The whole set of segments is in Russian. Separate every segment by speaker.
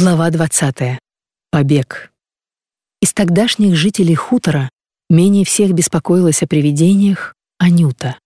Speaker 1: Глава 20. Побег. Из тогдашних жителей хутора менее всех беспокоилась о привидениях Анюта.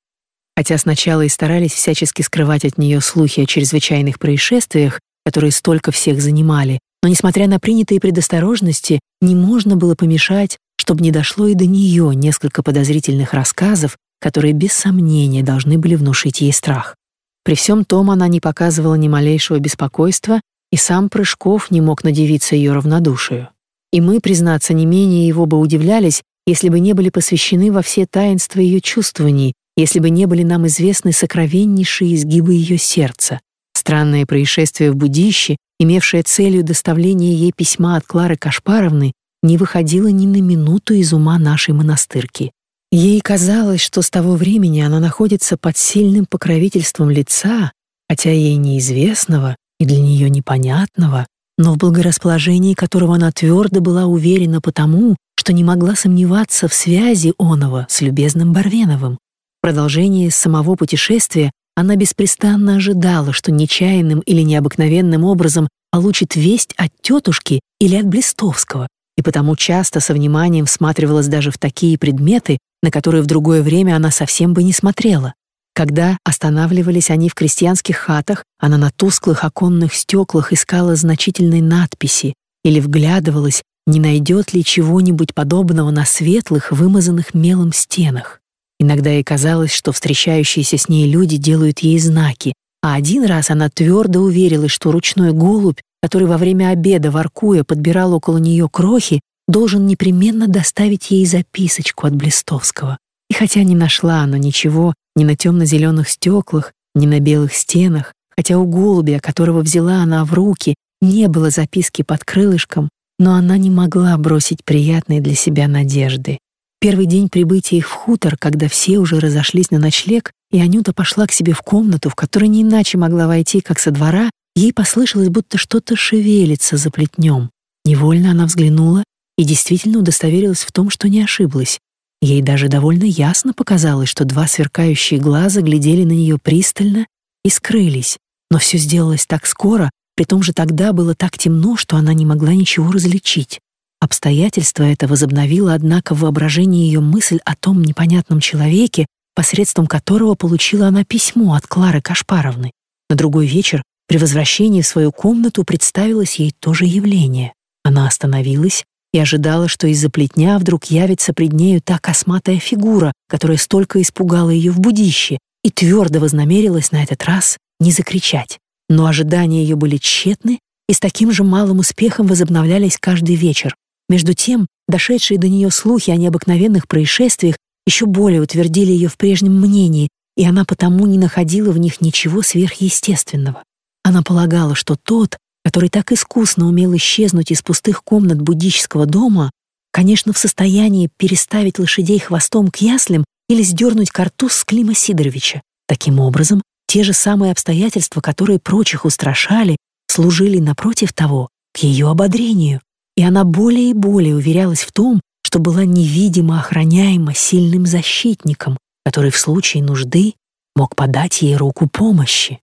Speaker 1: Хотя сначала и старались всячески скрывать от нее слухи о чрезвычайных происшествиях, которые столько всех занимали, но, несмотря на принятые предосторожности, не можно было помешать, чтобы не дошло и до нее несколько подозрительных рассказов, которые без сомнения должны были внушить ей страх. При всем том она не показывала ни малейшего беспокойства и сам Прыжков не мог надевиться ее равнодушию. И мы, признаться, не менее его бы удивлялись, если бы не были посвящены во все таинства ее чувствований, если бы не были нам известны сокровеннейшие изгибы ее сердца. Странное происшествие в Будище, имевшее целью доставления ей письма от Клары Кашпаровны, не выходило ни на минуту из ума нашей монастырки. Ей казалось, что с того времени она находится под сильным покровительством лица, хотя ей неизвестного, и для нее непонятного, но в благорасположении которого она твердо была уверена потому, что не могла сомневаться в связи оного с любезным Барвеновым. В продолжении самого путешествия она беспрестанно ожидала, что нечаянным или необыкновенным образом получит весть от тетушки или от Блистовского, и потому часто со вниманием всматривалась даже в такие предметы, на которые в другое время она совсем бы не смотрела. Когда останавливались они в крестьянских хатах, она на тусклых оконных стеклах искала значительные надписи или вглядывалась, не найдет ли чего-нибудь подобного на светлых, вымазанных мелом стенах. Иногда ей казалось, что встречающиеся с ней люди делают ей знаки, а один раз она твердо уверилась, что ручной голубь, который во время обеда, воркуя, подбирал около нее крохи, должен непременно доставить ей записочку от Блистовского. И хотя не нашла она ничего ни на темно-зеленых стеклах, ни на белых стенах, хотя у голубя, которого взяла она в руки, не было записки под крылышком, но она не могла бросить приятные для себя надежды. Первый день прибытия их в хутор, когда все уже разошлись на ночлег, и Анюта пошла к себе в комнату, в которой не иначе могла войти, как со двора, ей послышалось, будто что-то шевелится за плетнем. Невольно она взглянула и действительно удостоверилась в том, что не ошиблась. Ей даже довольно ясно показалось, что два сверкающие глаза глядели на нее пристально и скрылись, но все сделалось так скоро, при том же тогда было так темно, что она не могла ничего различить. Обстоятельство это возобновило, однако, в воображении ее мысль о том непонятном человеке, посредством которого получила она письмо от Клары Кашпаровны. На другой вечер, при возвращении в свою комнату, представилось ей то же явление. Она остановилась, и ожидала, что из-за плетня вдруг явится пред нею та косматая фигура, которая столько испугала ее в будище, и твердо вознамерилась на этот раз не закричать. Но ожидания ее были тщетны и с таким же малым успехом возобновлялись каждый вечер. Между тем, дошедшие до нее слухи о необыкновенных происшествиях еще более утвердили ее в прежнем мнении, и она потому не находила в них ничего сверхъестественного. Она полагала, что тот, который так искусно умел исчезнуть из пустых комнат буддического дома, конечно, в состоянии переставить лошадей хвостом к яслям или сдернуть картуз с Клима Сидоровича. Таким образом, те же самые обстоятельства, которые прочих устрашали, служили напротив того к ее ободрению, и она более и более уверялась в том, что была невидимо охраняема сильным защитником, который в случае нужды мог подать ей руку помощи.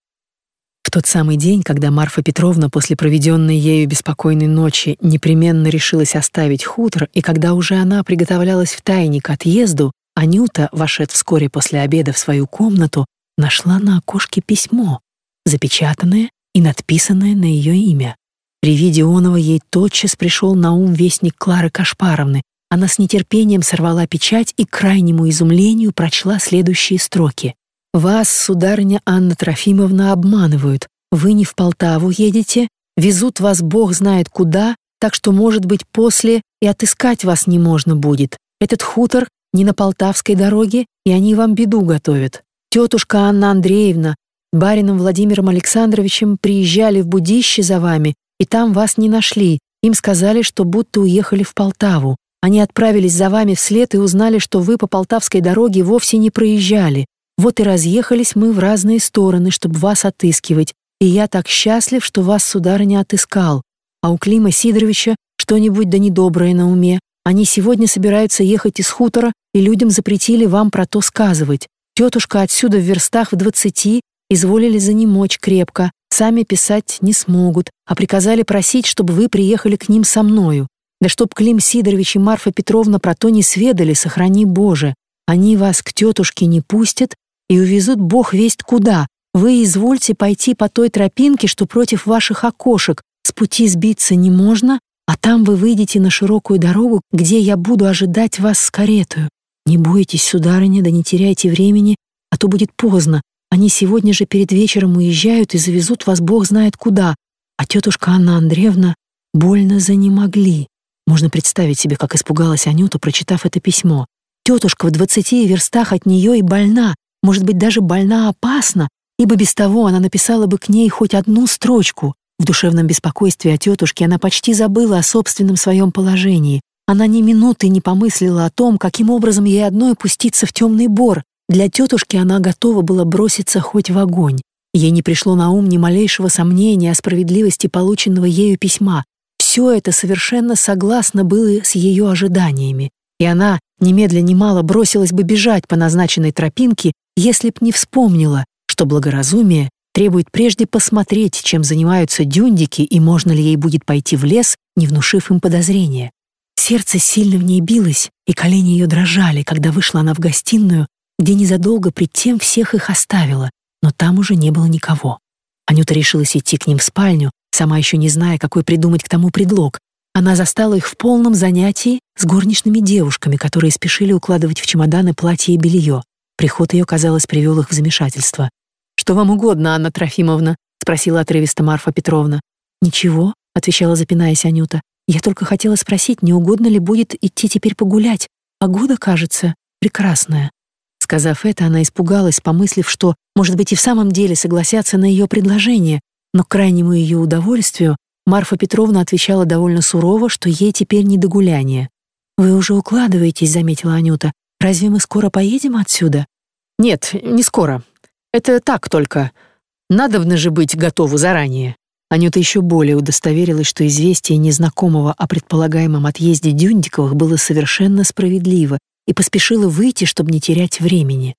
Speaker 1: В тот самый день, когда Марфа Петровна после проведенной ею беспокойной ночи непременно решилась оставить хутор, и когда уже она приготовлялась в тайне к отъезду, Анюта, вошед вскоре после обеда в свою комнату, нашла на окошке письмо, запечатанное и надписанное на ее имя. При виде оного ей тотчас пришел на ум вестник Клары Кашпаровны. Она с нетерпением сорвала печать и к крайнему изумлению прочла следующие строки. Вас, сударыня Анна Трофимовна, обманывают. Вы не в Полтаву едете, везут вас бог знает куда, так что, может быть, после и отыскать вас не можно будет. Этот хутор не на Полтавской дороге, и они вам беду готовят. Тетушка Анна Андреевна с барином Владимиром Александровичем приезжали в Будище за вами, и там вас не нашли. Им сказали, что будто уехали в Полтаву. Они отправились за вами вслед и узнали, что вы по Полтавской дороге вовсе не проезжали. Вот и разъехались мы в разные стороны, чтобы вас отыскивать, и я так счастлив, что вас, сударыня, отыскал. А у Клима Сидоровича что-нибудь да недоброе на уме. Они сегодня собираются ехать из хутора, и людям запретили вам про то сказывать. Тетушка отсюда в верстах в двадцати изволили занемочь крепко, Сами писать не смогут, а приказали просить, чтобы вы приехали к ним со мною. Да чтоб Клим Сидорович и Марфа Петровна про то не сведали, сохрани Боже. Они вас к тетушке не пустят и увезут Бог весть куда. Вы извольте пойти по той тропинке, что против ваших окошек. С пути сбиться не можно, а там вы выйдете на широкую дорогу, где я буду ожидать вас с каретою. Не бойтесь, сударыня, да не теряйте времени, а то будет поздно. Они сегодня же перед вечером уезжают и завезут вас бог знает куда, а тетушка Анна Андреевна больно занемогли. Можно представить себе, как испугалась Анюта, прочитав это письмо. Тетушка в двадцати верстах от нее и больна, может быть, даже больна опасно, ибо без того она написала бы к ней хоть одну строчку. В душевном беспокойстве о тетушке она почти забыла о собственном своем положении. Она ни минуты не помыслила о том, каким образом ей одной пуститься в темный бор, для тетушки она готова была броситься хоть в огонь. Ей не пришло на ум ни малейшего сомнения о справедливости полученного ею письма. Все это совершенно согласно было с ее ожиданиями, и она немедля немало бросилась бы бежать по назначенной тропинке, если б не вспомнила, что благоразумие требует прежде посмотреть, чем занимаются дюндики и можно ли ей будет пойти в лес, не внушив им подозрения. Сердце сильно в ней билось, и колени ее дрожали, когда вышла она в гостиную, где незадолго пред тем всех их оставила, но там уже не было никого. Анюта решилась идти к ним в спальню, сама еще не зная, какой придумать к тому предлог. Она застала их в полном занятии с горничными девушками, которые спешили укладывать в чемоданы платье и белье. Приход ее, казалось, привел их в замешательство. «Что вам угодно, Анна Трофимовна?» — спросила отрывисто Марфа Петровна. «Ничего», — отвечала, запинаясь Анюта. «Я только хотела спросить, не угодно ли будет идти теперь погулять. Погода, кажется, прекрасная». Сказав это, она испугалась, помыслив, что, может быть, и в самом деле согласятся на ее предложение, но к крайнему ее удовольствию Марфа Петровна отвечала довольно сурово, что ей теперь не до гуляния. «Вы уже укладываетесь», — заметила Анюта. «Разве мы скоро поедем отсюда?»
Speaker 2: «Нет, не скоро. Это так только. Надобно же быть готову заранее».
Speaker 1: Анюта еще более удостоверилась, что известие незнакомого о предполагаемом отъезде Дюндиковых было совершенно справедливо, и поспешила выйти, чтобы не терять времени.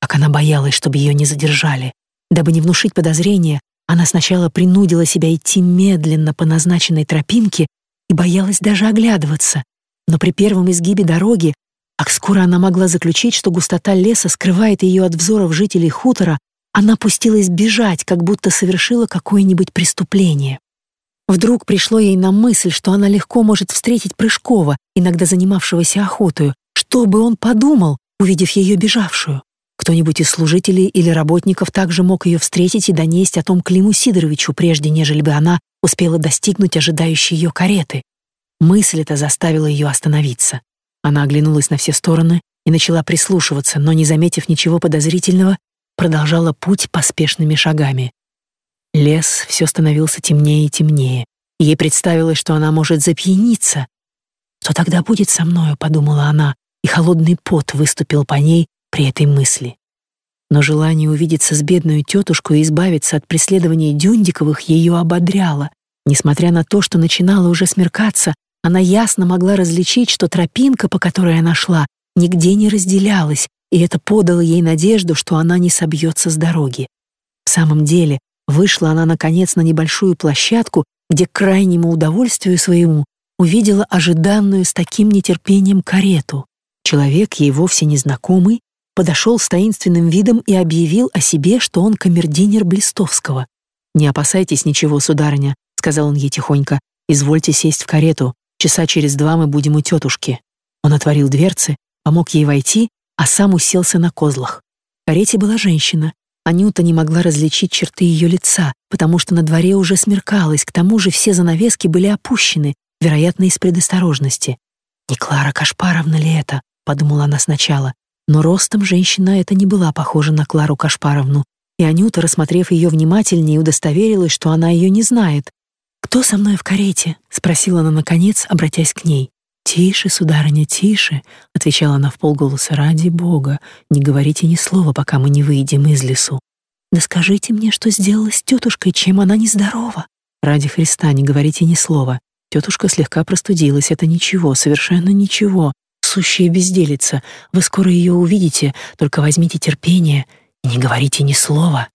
Speaker 1: Как она боялась, чтобы ее не задержали. Дабы не внушить подозрения, она сначала принудила себя идти медленно по назначенной тропинке и боялась даже оглядываться. Но при первом изгибе дороги, как скоро она могла заключить, что густота леса скрывает ее от взоров жителей хутора, она пустилась бежать, как будто совершила какое-нибудь преступление. Вдруг пришло ей на мысль, что она легко может встретить Прыжкова, иногда занимавшегося охотою, что бы он подумал, увидев ее бежавшую? Кто-нибудь из служителей или работников также мог ее встретить и донести о том Климу Сидоровичу, прежде нежели бы она успела достигнуть ожидающей ее кареты. Мысль эта заставила ее остановиться. Она оглянулась на все стороны и начала прислушиваться, но, не заметив ничего подозрительного, продолжала путь поспешными шагами. Лес все становился темнее и темнее. Ей представилось, что она может запьяниться. «Что тогда будет со мною?» — подумала она, и холодный пот выступил по ней при этой мысли. Но желание увидеться с бедной тетушкой и избавиться от преследования Дюндиковых ее ободряло. Несмотря на то, что начинало уже смеркаться, она ясно могла различить, что тропинка, по которой она шла, нигде не разделялась, и это подало ей надежду, что она не собьется с дороги. В самом деле, вышла она, наконец, на небольшую площадку, где к крайнему удовольствию своему увидела ожиданную с таким нетерпением карету. Человек, ей вовсе незнакомый, подошел с таинственным видом и объявил о себе, что он камердинер Блистовского. «Не опасайтесь ничего, сударыня», — сказал он ей тихонько. «Извольте сесть в карету. Часа через два мы будем у тетушки». Он отворил дверцы, помог ей войти, а сам уселся на козлах. В карете была женщина. Анюта не могла различить черты ее лица, потому что на дворе уже смеркалось, к тому же все занавески были опущены, вероятно, из предосторожности. «Не Клара Кашпаровна ли это?» — подумала она сначала. Но ростом женщина эта не была похожа на Клару Кашпаровну, и Анюта, рассмотрев ее внимательнее, удостоверилась, что она ее не знает. «Кто со мной в карете?» — спросила она, наконец, обратясь к ней. «Тише, сударыня, тише», — отвечала она в полголоса. «Ради Бога, не говорите ни слова, пока мы не выйдем из лесу. Да скажите мне, что сделала с тетушкой, чем она нездорова?» «Ради Христа, не говорите ни слова. Тетушка слегка простудилась, это ничего, совершенно ничего сущая безделица. Вы скоро ее увидите, только возьмите терпение и не говорите ни слова».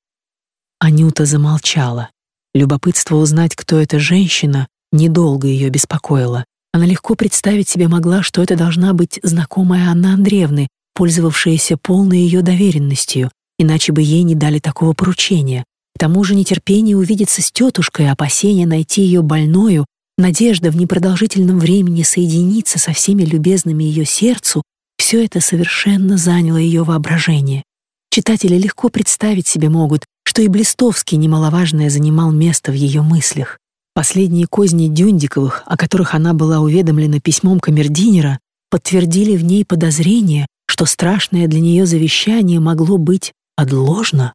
Speaker 1: Анюта замолчала. Любопытство узнать, кто эта женщина, недолго ее беспокоило. Она легко представить себе могла, что это должна быть знакомая Анна Андреевны, пользовавшаяся полной ее доверенностью, иначе бы ей не дали такого поручения. К тому же нетерпение увидеться с тетушкой, опасение найти ее больною, надежда в непродолжительном времени соединиться со всеми любезными ее сердцу, все это совершенно заняло ее воображение. Читатели легко представить себе могут, что и Блистовский немаловажное занимал место в ее мыслях. Последние козни Дюндиковых, о которых она была уведомлена письмом камердинера, подтвердили в ней подозрение, что страшное для нее завещание могло быть отложено.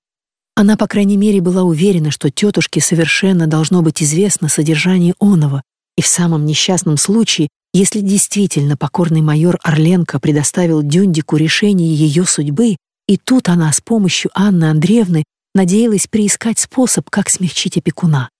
Speaker 1: Она, по крайней мере, была уверена, что тетушке совершенно должно быть известно содержание оного, и в самом несчастном случае, если действительно покорный майор Орленко предоставил Дюндику решение ее судьбы, и тут она с помощью Анны Андреевны надеялась приискать способ, как смягчить опекуна.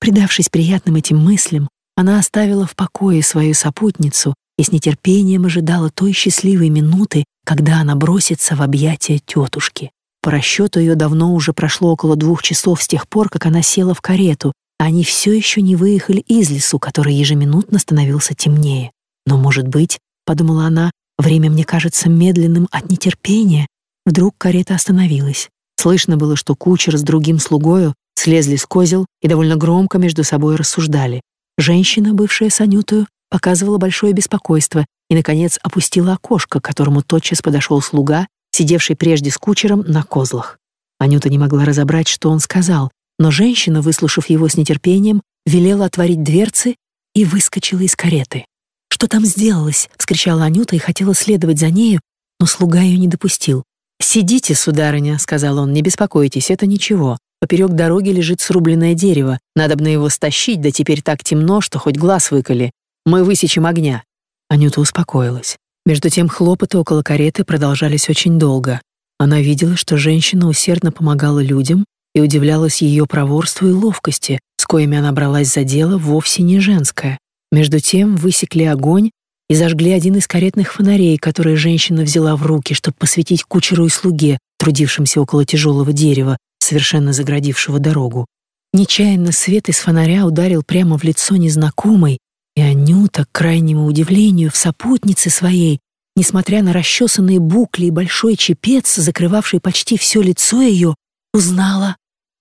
Speaker 1: Предавшись приятным этим мыслям, она оставила в покое свою сопутницу и с нетерпением ожидала той счастливой минуты, когда она бросится в объятия тетушки. По расчету ее давно уже прошло около двух часов с тех пор, как она села в карету, а они все еще не выехали из лесу, который ежеминутно становился темнее. Но, может быть, — подумала она, — время мне кажется медленным от нетерпения. Вдруг карета остановилась. Слышно было, что кучер с другим слугою слезли с козел и довольно громко между собой рассуждали. Женщина, бывшая с Анютою, показывала большое беспокойство и, наконец, опустила окошко, к которому тотчас подошел слуга сидевший прежде с кучером на козлах. Анюта не могла разобрать, что он сказал, но женщина, выслушав его с нетерпением, велела отворить дверцы и выскочила из кареты. «Что там сделалось?» — вскричала Анюта и хотела следовать за нею, но слуга ее не допустил. «Сидите, сударыня», — сказал он, — «не беспокойтесь, это ничего. Поперек дороги лежит срубленное дерево. Надо бы его стащить, да теперь так темно, что хоть глаз выколи. Мы высечем огня». Анюта успокоилась. Между тем хлопоты около кареты продолжались очень долго. Она видела, что женщина усердно помогала людям и удивлялась ее проворству и ловкости, с коими она бралась за дело вовсе не женское. Между тем высекли огонь и зажгли один из каретных фонарей, который женщина взяла в руки, чтобы посветить кучеру и слуге, трудившимся около тяжелого дерева, совершенно заградившего дорогу. Нечаянно свет из фонаря ударил прямо в лицо незнакомой, и Анюта, к крайнему удивлению, в сопутнице своей, несмотря на расчесанные букли и большой чепец, закрывавший почти все лицо ее, узнала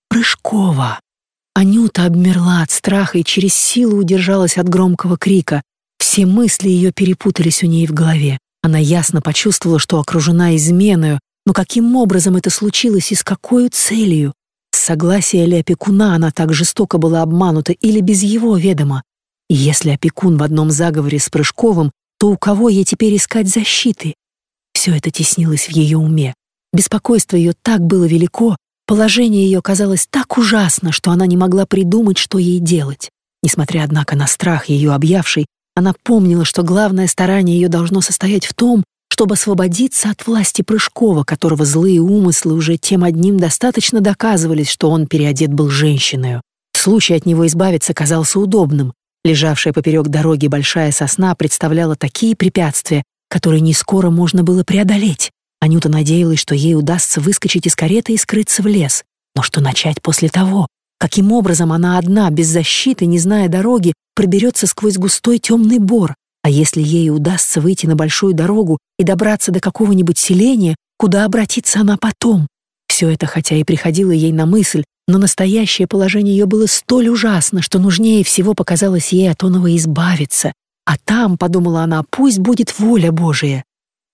Speaker 1: Прыжкова. Анюта обмерла от страха и через силу удержалась от громкого крика. Все мысли ее перепутались у ней в голове. Она ясно почувствовала, что окружена изменою, но каким образом это случилось и с какой целью? С согласия ли опекуна она так жестоко была обманута или без его ведома? И если опекун в одном заговоре с Прыжковым, то у кого ей теперь искать защиты? Все это теснилось в ее уме. Беспокойство ее так было велико, положение ее казалось так ужасно, что она не могла придумать, что ей делать. Несмотря, однако, на страх ее объявший, она помнила, что главное старание ее должно состоять в том, чтобы освободиться от власти Прыжкова, которого злые умыслы уже тем одним достаточно доказывались, что он переодет был женщиной. Случай от него избавиться казался удобным, Лежавшая поперек дороги большая сосна представляла такие препятствия, которые не скоро можно было преодолеть. Анюта надеялась, что ей удастся выскочить из кареты и скрыться в лес. Но что начать после того? Каким образом она одна, без защиты, не зная дороги, проберется сквозь густой темный бор? А если ей удастся выйти на большую дорогу и добраться до какого-нибудь селения, куда обратиться она потом? Все это, хотя и приходило ей на мысль, но настоящее положение ее было столь ужасно, что нужнее всего показалось ей от оного избавиться. А там, подумала она, пусть будет воля Божия.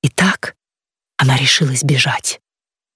Speaker 1: И так она решилась бежать.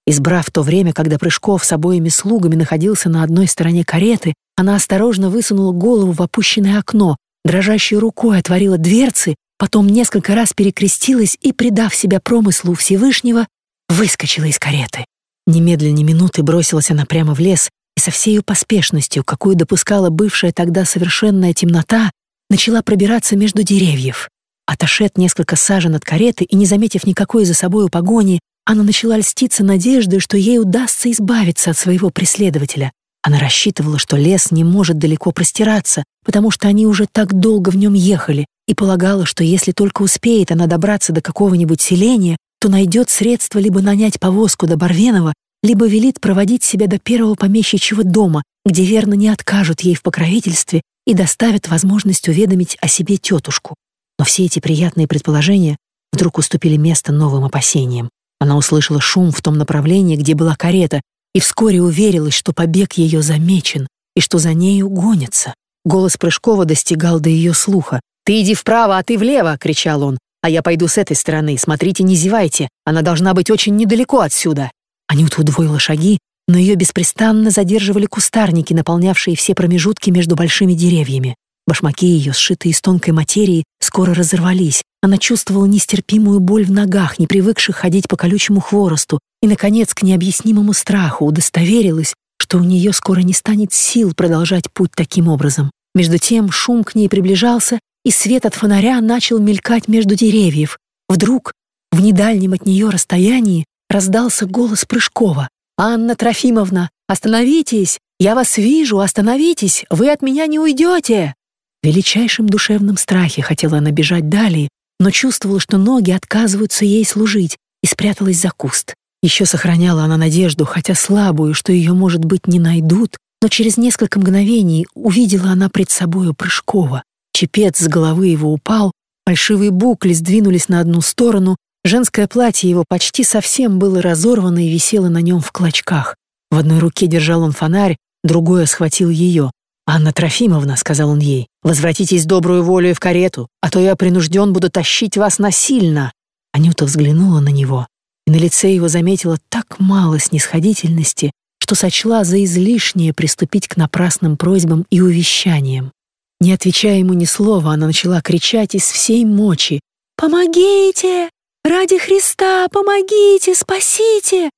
Speaker 1: Избрав то время, когда Прыжков с обоими слугами находился на одной стороне кареты, она осторожно высунула голову в опущенное окно, дрожащей рукой отворила дверцы, потом несколько раз перекрестилась и, предав себя промыслу Всевышнего, выскочила из кареты. Немедленно минуты бросилась она прямо в лес и со всей поспешностью, какую допускала бывшая тогда совершенная темнота, начала пробираться между деревьев. Отошед несколько сажен от кареты и не заметив никакой за собою погони, она начала льститься надеждой, что ей удастся избавиться от своего преследователя. Она рассчитывала, что лес не может далеко простираться, потому что они уже так долго в нем ехали, и полагала, что если только успеет она добраться до какого-нибудь селения, то найдет средства либо нанять повозку до Барвенова, либо велит проводить себя до первого помещичьего дома, где верно не откажут ей в покровительстве и доставят возможность уведомить о себе тетушку. Но все эти приятные предположения вдруг уступили место новым опасениям. Она услышала шум в том направлении, где была карета, и вскоре уверилась, что побег ее замечен и что за нею гонятся. Голос Прыжкова достигал до ее слуха. «Ты иди вправо, а ты влево!» — кричал он. «А я пойду с этой стороны. Смотрите, не зевайте. Она должна быть очень недалеко отсюда». Анюта удвоила шаги, но ее беспрестанно задерживали кустарники, наполнявшие все промежутки между большими деревьями. Башмаки ее, сшитые из тонкой материи, скоро разорвались. Она чувствовала нестерпимую боль в ногах, не привыкших ходить по колючему хворосту, и, наконец, к необъяснимому страху удостоверилась, что у нее скоро не станет сил продолжать путь таким образом. Между тем шум к ней приближался, и свет от фонаря начал мелькать между деревьев. Вдруг, в недальнем от нее расстоянии, раздался голос Прыжкова. «Анна Трофимовна, остановитесь! Я вас вижу, остановитесь! Вы от меня не уйдете!» Величайшем душевном страхе хотела она бежать далее, но чувствовала, что ноги отказываются ей служить, и спряталась за куст. Еще сохраняла она надежду, хотя слабую, что ее, может быть, не найдут, но через несколько мгновений увидела она пред собою Прыжкова. Чепец с головы его упал, фальшивые букли сдвинулись на одну сторону, женское платье его почти совсем было разорвано и висело на нем в клочках. В одной руке держал он фонарь, другое схватил ее. «Анна Трофимовна», — сказал он ей, — «возвратитесь добрую волю в карету, а то я принужден буду тащить вас насильно». Анюта взглянула на него и на лице его заметила так мало снисходительности, что сочла за излишнее приступить к напрасным просьбам и увещаниям. Не отвечая ему ни слова, она начала кричать из всей мочи «Помогите! Ради Христа, помогите, спасите!»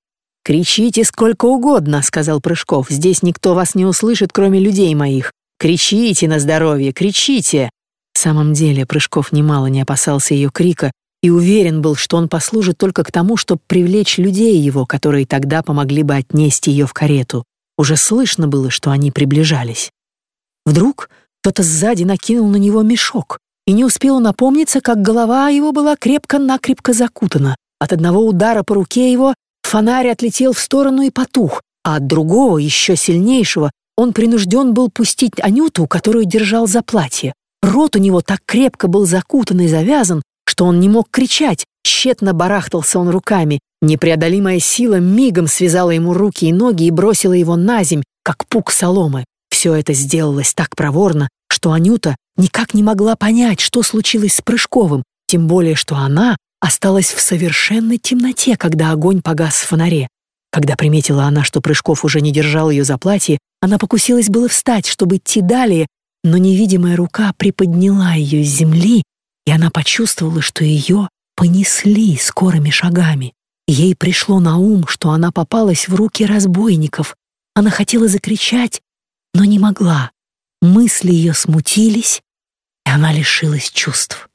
Speaker 1: «Кричите сколько угодно», — сказал Прыжков. «Здесь никто вас не услышит, кроме людей моих. Кричите на здоровье, кричите!» В самом деле Прыжков немало не опасался ее крика, и уверен был, что он послужит только к тому, чтобы привлечь людей его, которые тогда помогли бы отнести ее в карету. Уже слышно было, что они приближались. Вдруг кто-то сзади накинул на него мешок, и не успел напомниться, как голова его была крепко-накрепко закутана. От одного удара по руке его фонарь отлетел в сторону и потух, а от другого, еще сильнейшего, он принужден был пустить Анюту, которую держал за платье. Рот у него так крепко был закутан и завязан, что он не мог кричать, тщетно барахтался он руками. Непреодолимая сила мигом связала ему руки и ноги и бросила его на земь, как пук соломы. Все это сделалось так проворно, что Анюта никак не могла понять, что случилось с Прыжковым, тем более, что она осталась в совершенной темноте, когда огонь погас в фонаре. Когда приметила она, что Прыжков уже не держал ее за платье, она покусилась было встать, чтобы идти далее, но невидимая рука приподняла ее с земли и она почувствовала, что ее понесли скорыми шагами. Ей пришло на ум, что она попалась в руки разбойников. Она хотела закричать, но не могла. Мысли ее смутились, и она лишилась чувств.